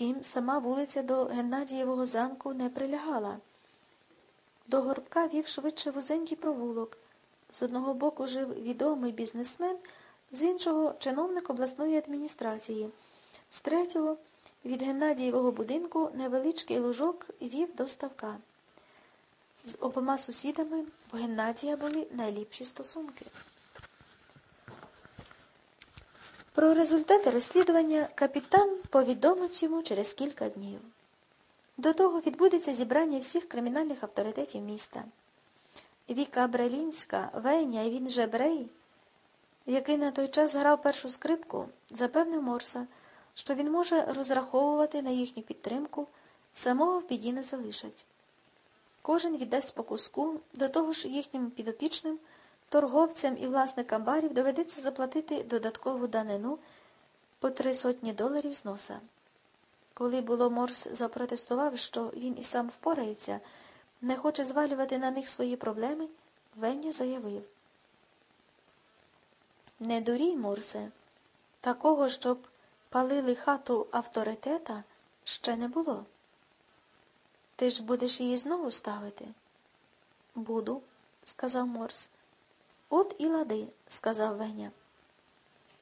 Втім, сама вулиця до Геннадієвого замку не прилягала. До горбка вів швидше вузенький провулок. З одного боку жив відомий бізнесмен, з іншого чиновник обласної адміністрації, з третього від Геннадієвого будинку невеличкий лужок вів до ставка. З обома сусідами в Геннадія були найліпші стосунки. Про результати розслідування капітан повідомить йому через кілька днів. До того відбудеться зібрання всіх кримінальних авторитетів міста. Віка Брелінська, Веня і він же Брей, який на той час грав першу скрипку, запевнив Морса, що він може розраховувати на їхню підтримку, самого в біді не залишать. Кожен віддасть по куску, до того ж їхнім підопічним, торговцям і власникам барів доведеться заплатити додаткову данину по три сотні доларів з носа. Коли було Морс запротестував, що він і сам впорається, не хоче звалювати на них свої проблеми, Веня заявив. Не дурій, Морсе, такого, щоб палили хату авторитета, ще не було. Ти ж будеш її знову ставити? Буду, сказав Морс. От і лади, сказав Веня.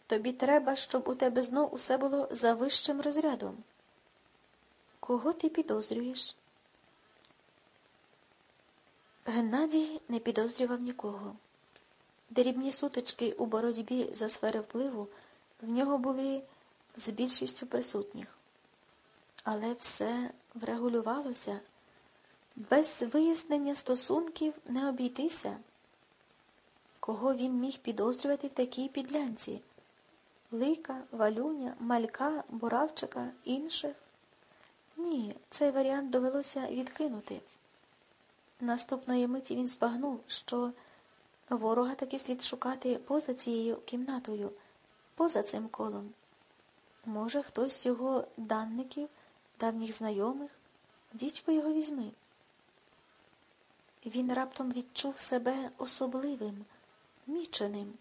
Тобі треба, щоб у тебе знов усе було за вищим розрядом. Кого ти підозрюєш? Геннадій не підозрював нікого. Дрібні сутички у боротьбі за сфери впливу в нього були з більшістю присутніх. Але все врегулювалося, без вияснення стосунків не обійтися. Кого він міг підозрювати в такій підлянці? Лика, Валюня, Малька, Буравчика, інших? Ні, цей варіант довелося відкинути. Наступної миті він збагнув, що ворога таки слід шукати поза цією кімнатою, поза цим колом. Може, хтось з його данників, давніх знайомих, дідько його візьми. Він раптом відчув себе особливим, міченим,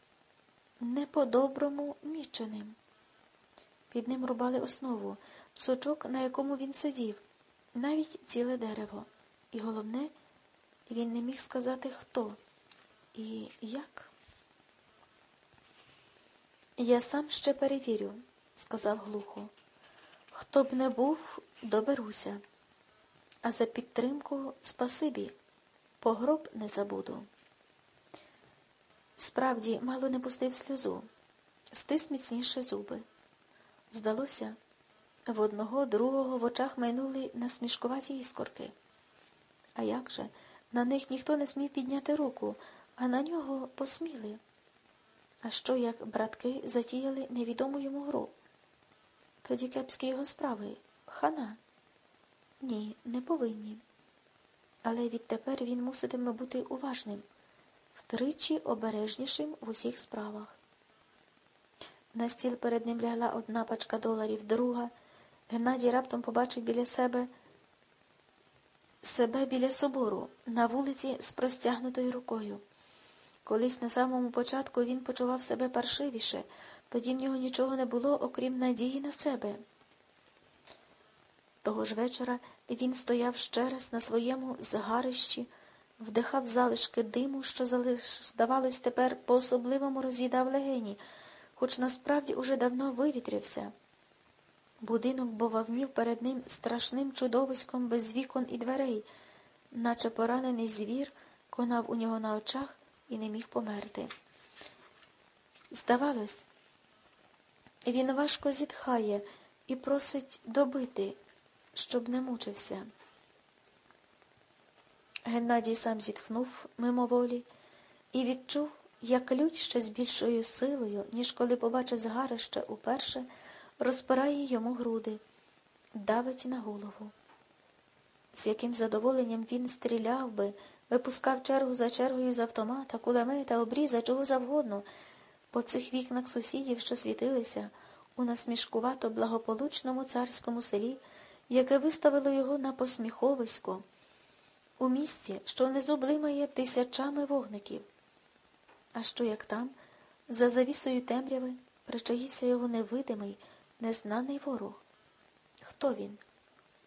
не по-доброму міченим. Під ним рубали основу, сучок, на якому він сидів, навіть ціле дерево. І головне, він не міг сказати, хто і як. Я сам ще перевірю, сказав глухо. Хто б не був, доберуся. А за підтримку спасибі, погроб не забуду. Справді, мало не пустив сльозу, стис міцніше зуби. Здалося, в одного другого в очах майнули насмішкуваті іскорки. А як же, на них ніхто не смів підняти руку, а на нього посміли. А що, як братки затіяли невідому йому гру? Тоді кепські його справи хана? Ні, не повинні. Але відтепер він муситиме бути уважним, втричі обережнішим в усіх справах. На стіл перед ним лягла одна пачка доларів, друга. Геннадій раптом побачив біля себе себе біля собору на вулиці з простягнутою рукою. Колись на самому початку він почував себе паршивіше, тоді в нього нічого не було, окрім надії на себе. Того ж вечора він стояв ще раз на своєму згарищі, вдихав залишки диму, що, здавалось, тепер по особливому роз'їдав легені, хоч насправді уже давно вивітрявся. Будинок бовавнів перед ним страшним чудовиськом без вікон і дверей, наче поранений звір конав у нього на очах і не міг померти. Здавалось, він важко зітхає і просить добити, щоб не мучився. Геннадій сам зітхнув мимоволі і відчув, як лють ще з більшою силою, ніж коли побачив згарище уперше, розпирає йому груди, давить на голову. З яким задоволенням він стріляв би, випускав чергу за чергою з автомата, кулемета, обріза, чого завгодно, по цих вікнах сусідів, що світилися, у насмішкувато благополучному царському селі, яке виставило його на посміховисько, у місті, що внизу блимає тисячами вогників. А що як там, за завісою темряви, причаївся його невидимий, незнаний ворог? Хто він?